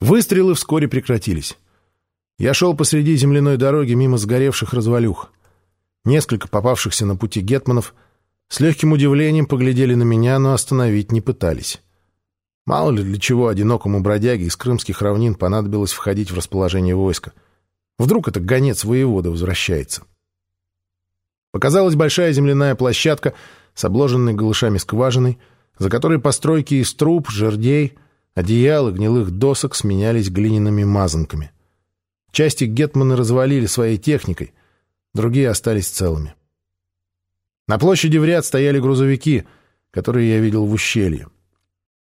Выстрелы вскоре прекратились. Я шел посреди земляной дороги мимо сгоревших развалюх. Несколько попавшихся на пути гетманов с легким удивлением поглядели на меня, но остановить не пытались. Мало ли для чего одинокому бродяге из крымских равнин понадобилось входить в расположение войска. Вдруг это гонец воевода возвращается. Показалась большая земляная площадка с обложенной голышами скважиной, за которой постройки из труб, жердей, одеял и гнилых досок сменялись глиняными мазанками. Части гетманы развалили своей техникой, другие остались целыми. На площади в ряд стояли грузовики, которые я видел в ущелье.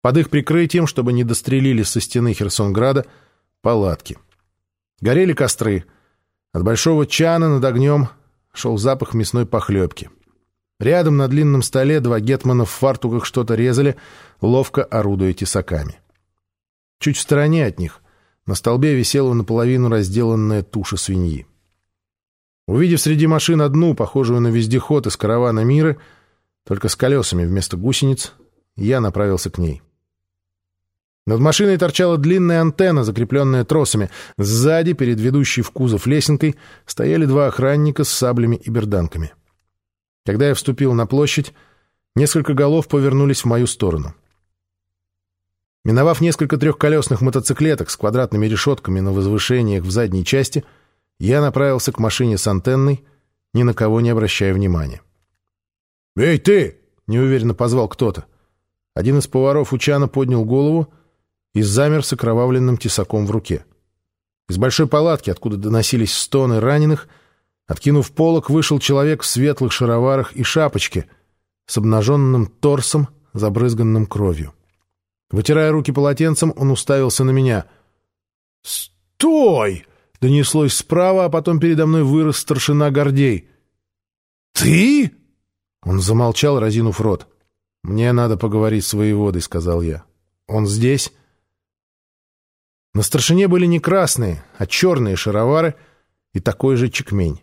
Под их прикрытием, чтобы не дострелили со стены Херсонграда, палатки. Горели костры. От большого чана над огнем шел запах мясной похлебки. Рядом на длинном столе два гетмана в фартуках что-то резали, ловко орудуя тесаками. Чуть в стороне от них на столбе висела наполовину разделанная туша свиньи. Увидев среди машин одну, похожую на вездеход из каравана мира, только с колесами вместо гусениц, я направился к ней. Над машиной торчала длинная антенна, закрепленная тросами. Сзади, перед ведущей в кузов лесенкой, стояли два охранника с саблями и берданками. Когда я вступил на площадь, несколько голов повернулись в мою сторону. Миновав несколько трехколесных мотоциклеток с квадратными решетками на возвышениях в задней части, я направился к машине с антенной, ни на кого не обращая внимания. «Эй, ты!» — неуверенно позвал кто-то. Один из поваров Учана поднял голову и замер с окровавленным тесаком в руке. Из большой палатки, откуда доносились стоны раненых, откинув полок, вышел человек в светлых шароварах и шапочке с обнаженным торсом, забрызганным кровью. Вытирая руки полотенцем, он уставился на меня. «Стой!» — донеслось справа, а потом передо мной вырос старшина Гордей. «Ты?» Он замолчал, разинув рот. «Мне надо поговорить с воеводой», — сказал я. «Он здесь?» На старшине были не красные, а черные шаровары и такой же чекмень.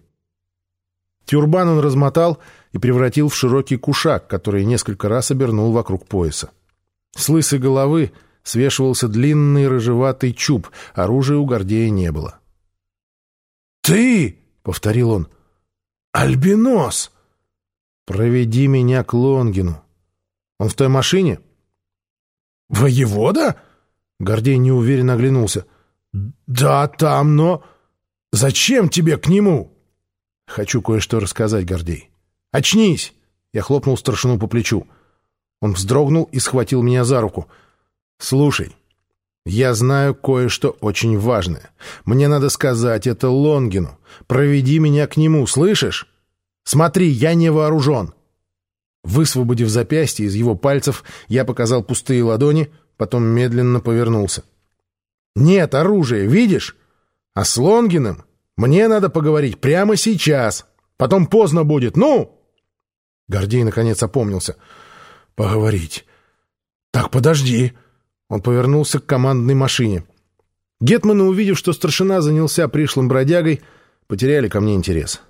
Тюрбан он размотал и превратил в широкий кушак, который несколько раз обернул вокруг пояса. С лысой головы свешивался длинный рыжеватый чуб, оружия у Гордея не было. «Ты!» — повторил он. «Альбинос! Проведи меня к Лонгину. Он в той машине?» «Воевода?» — Гордей неуверенно оглянулся. «Да, там, но... Зачем тебе к нему?» «Хочу кое-что рассказать, Гордей. Очнись!» Я хлопнул старшину по плечу. Он вздрогнул и схватил меня за руку. «Слушай, я знаю кое-что очень важное. Мне надо сказать это Лонгину. Проведи меня к нему, слышишь? Смотри, я не вооружен». Высвободив запястье из его пальцев, я показал пустые ладони, потом медленно повернулся. «Нет оружия, видишь? А с Лонгиным мне надо поговорить прямо сейчас. Потом поздно будет. Ну!» Гордей наконец опомнился — поговорить. Так, подожди. Он повернулся к командной машине. Гетманы, увидев, что старшина занялся пришлым бродягой, потеряли ко мне интерес.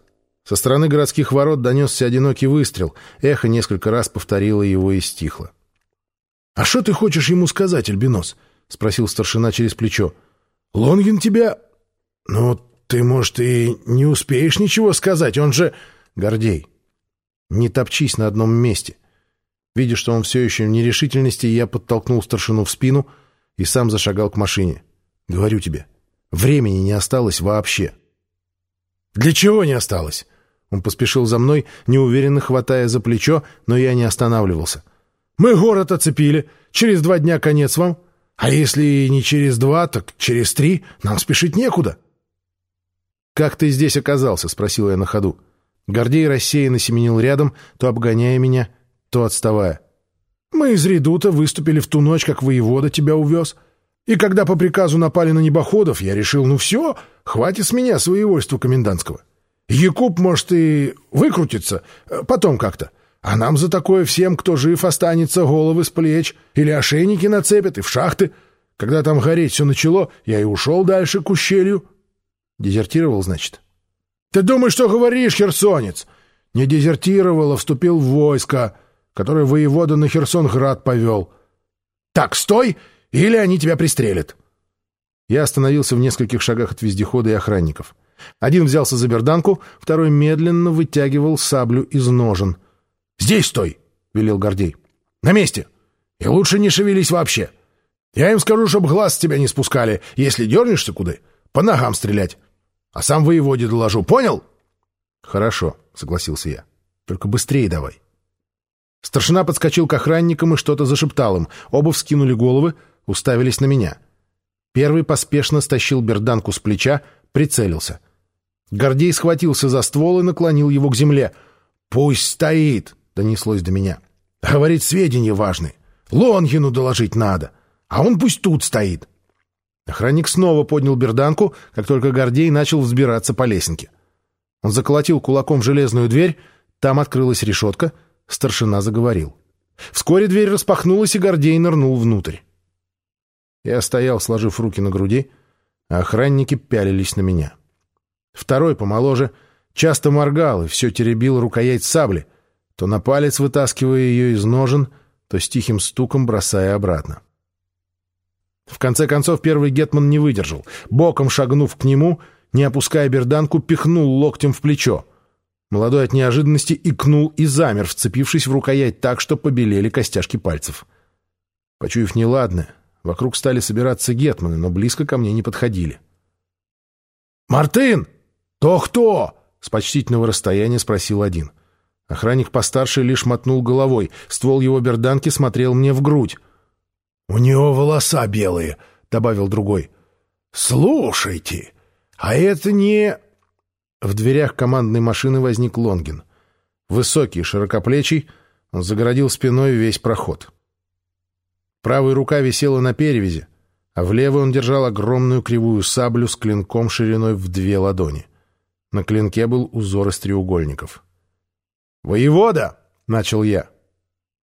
Со стороны городских ворот донесся одинокий выстрел. Эхо несколько раз повторило его и стихло. — А что ты хочешь ему сказать, Альбинос? — спросил старшина через плечо. — Лонгин тебя... — Ну, ты, может, и не успеешь ничего сказать, он же... — Гордей, не топчись на одном месте. Видя, что он все еще в нерешительности, я подтолкнул старшину в спину и сам зашагал к машине. Говорю тебе, времени не осталось вообще. «Для чего не осталось?» Он поспешил за мной, неуверенно хватая за плечо, но я не останавливался. «Мы город оцепили. Через два дня конец вам. А если не через два, так через три. Нам спешить некуда». «Как ты здесь оказался?» — спросил я на ходу. Гордей рассеянно семенил рядом, то обгоняя меня, то отставая. «Мы из редута выступили в ту ночь, как воевода тебя увез. И когда по приказу напали на небоходов, я решил, ну все, хватит с меня своевольства комендантского. Якуб, может, и выкрутится, э, потом как-то. А нам за такое всем, кто жив, останется головы с плеч или ошейники нацепят и в шахты. Когда там гореть все начало, я и ушел дальше к ущелью». «Дезертировал, значит?» «Ты думаешь, что говоришь, херсонец?» «Не дезертировал, а вступил в войско» который воевода на Херсонград повел. Так, стой, или они тебя пристрелят. Я остановился в нескольких шагах от вездехода и охранников. Один взялся за берданку, второй медленно вытягивал саблю из ножен. «Здесь стой!» — велел Гордей. «На месте! И лучше не шевелись вообще! Я им скажу, чтобы глаз с тебя не спускали. Если дернешься куда, по ногам стрелять. А сам воеводе доложу, понял?» «Хорошо», — согласился я. «Только быстрее давай». Старшина подскочил к охранникам и что-то зашептал им. Оба вскинули головы, уставились на меня. Первый поспешно стащил берданку с плеча, прицелился. Гордей схватился за ствол и наклонил его к земле. «Пусть стоит!» — донеслось до меня. «Говорит, сведения важны. Лонгину доложить надо. А он пусть тут стоит». Охранник снова поднял берданку, как только Гордей начал взбираться по лесенке. Он заколотил кулаком железную дверь, там открылась решетка — Старшина заговорил. Вскоре дверь распахнулась, и Гордей нырнул внутрь. Я стоял, сложив руки на груди, а охранники пялились на меня. Второй, помоложе, часто моргал и все теребил рукоять сабли, то на палец вытаскивая ее из ножен, то с тихим стуком бросая обратно. В конце концов первый гетман не выдержал. Боком шагнув к нему, не опуская берданку, пихнул локтем в плечо. Молодой от неожиданности икнул и замер, вцепившись в рукоять так, что побелели костяшки пальцев. Почуяв неладное, вокруг стали собираться гетманы, но близко ко мне не подходили. «Мартын! То кто?» — с почтительного расстояния спросил один. Охранник постарше лишь мотнул головой. Ствол его берданки смотрел мне в грудь. «У него волоса белые», — добавил другой. «Слушайте, а это не...» В дверях командной машины возник Лонгин. Высокий, широкоплечий, он загородил спиной весь проход. Правая рука висела на перевязи, а в левой он держал огромную кривую саблю с клинком шириной в две ладони. На клинке был узор из треугольников. «Воевода!» — начал я.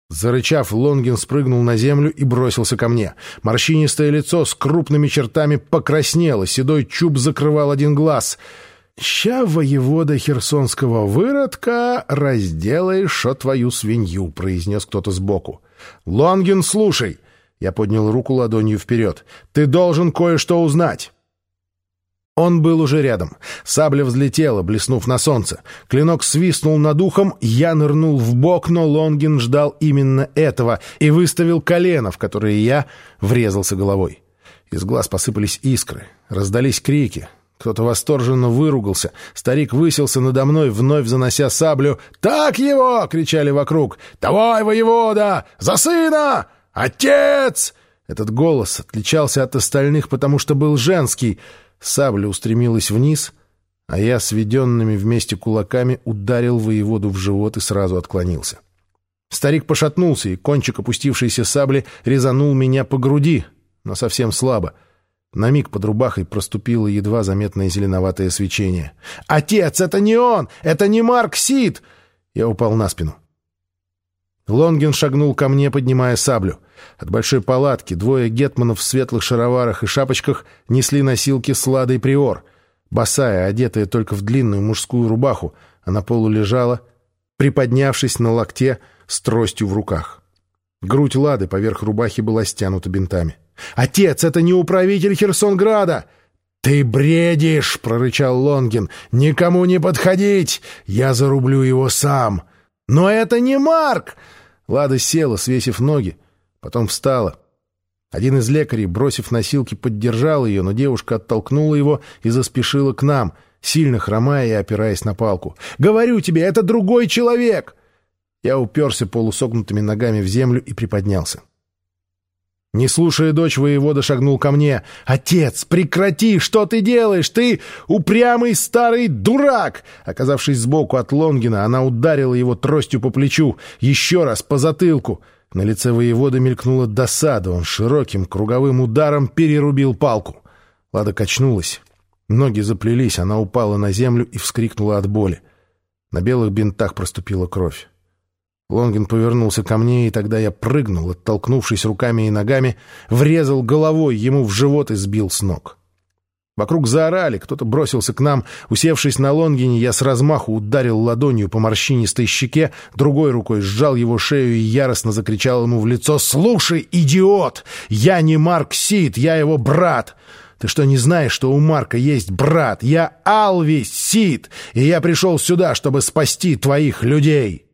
Зарычав, Лонгин спрыгнул на землю и бросился ко мне. Морщинистое лицо с крупными чертами покраснело, седой чуб закрывал один глаз — «Ща, воевода херсонского выродка, разделаешь шо твою свинью», — произнес кто-то сбоку. «Лонгин, слушай!» — я поднял руку ладонью вперед. «Ты должен кое-что узнать!» Он был уже рядом. Сабля взлетела, блеснув на солнце. Клинок свистнул над ухом, я нырнул в бок, но Лонгин ждал именно этого и выставил колено, в которое я врезался головой. Из глаз посыпались искры, раздались крики. Кто-то восторженно выругался. Старик высился надо мной, вновь занося саблю. «Так его!» — кричали вокруг. «Давай, воевода! За сына! Отец!» Этот голос отличался от остальных, потому что был женский. Сабля устремилась вниз, а я сведенными вместе кулаками ударил воеводу в живот и сразу отклонился. Старик пошатнулся, и кончик опустившейся сабли резанул меня по груди, но совсем слабо — на миг под рубахой проступило едва заметное зеленоватое свечение. «Отец, это не он! Это не Марк Сид!» Я упал на спину. Лонгин шагнул ко мне, поднимая саблю. От большой палатки двое гетманов в светлых шароварах и шапочках несли носилки с ладой приор. Босая, одетая только в длинную мужскую рубаху, она полу лежала, приподнявшись на локте с тростью в руках. Грудь лады поверх рубахи была стянута бинтами. «Отец, это не управитель Херсонграда!» «Ты бредишь!» — прорычал Лонгин. «Никому не подходить! Я зарублю его сам!» «Но это не Марк!» Лада села, свесив ноги, потом встала. Один из лекарей, бросив носилки, поддержал ее, но девушка оттолкнула его и заспешила к нам, сильно хромая и опираясь на палку. «Говорю тебе, это другой человек!» Я уперся полусогнутыми ногами в землю и приподнялся. Не слушая дочь, воевода шагнул ко мне. «Отец, прекрати! Что ты делаешь? Ты упрямый старый дурак!» Оказавшись сбоку от Лонгина, она ударила его тростью по плечу. Еще раз по затылку. На лице воевода мелькнула досада. Он широким круговым ударом перерубил палку. Лада качнулась. Ноги заплелись, она упала на землю и вскрикнула от боли. На белых бинтах проступила кровь. Лонгин повернулся ко мне, и тогда я прыгнул, оттолкнувшись руками и ногами, врезал головой ему в живот и сбил с ног. Вокруг заорали, кто-то бросился к нам. Усевшись на Лонгине, я с размаху ударил ладонью по морщинистой щеке, другой рукой сжал его шею и яростно закричал ему в лицо «Слушай, идиот! Я не Марк Сид, я его брат! Ты что, не знаешь, что у Марка есть брат? Я Алвис Сид, и я пришел сюда, чтобы спасти твоих людей!»